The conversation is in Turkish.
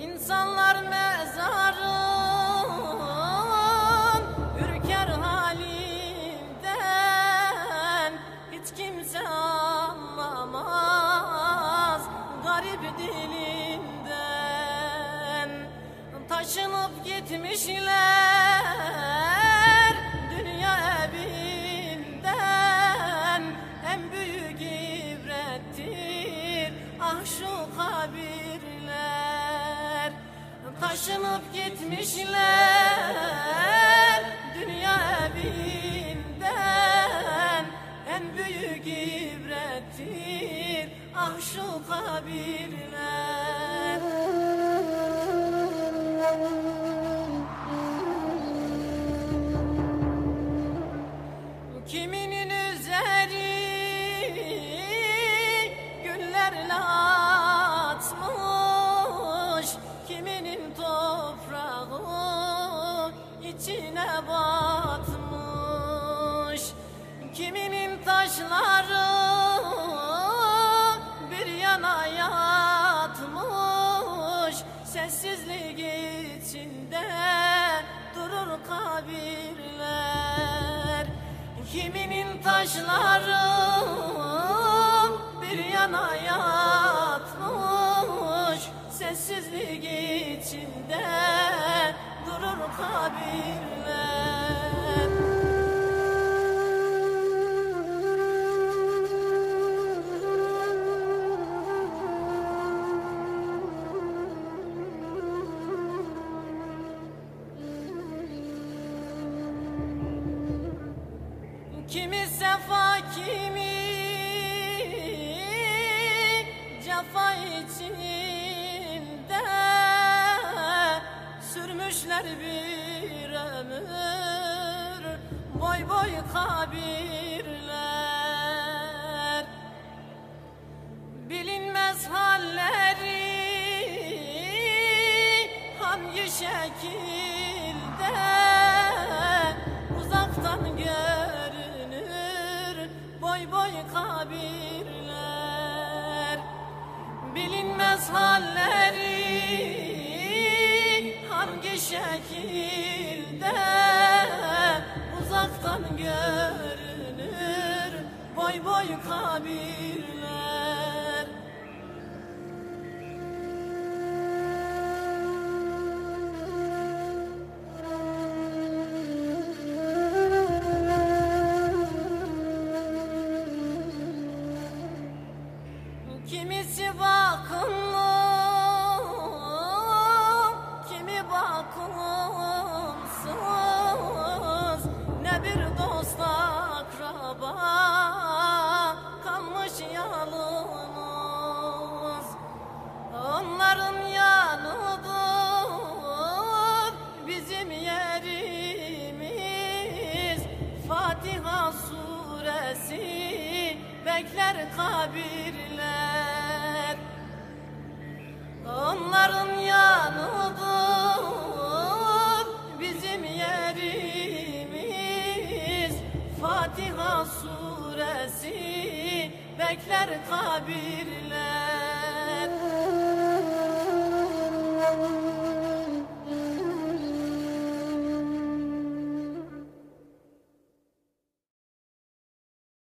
İnsanlar mezarın ürker halinden. Hiç kimse anlamaz garip dilinden. Taşınıp gitmişler dünya evinden. En büyük ibrettir ah şu kabirler Taşınıp gitmişler dünya evinden. En büyük ibrettir ah şu kabirler batmış. Kiminin taşları bir yana yatmış. Sessizlik içinde durur kabirler. Kiminin taşları Kimi sefa kimi cefa içinde. Sürmüşler bir ömür boy boy kabirler görünür. Boy boy kabirler. Kimisi bakımlı, kimi bakımsız bekler kabirler. Onların yanıdır bizim yerimiz. Fatiha suresi bekler kabirler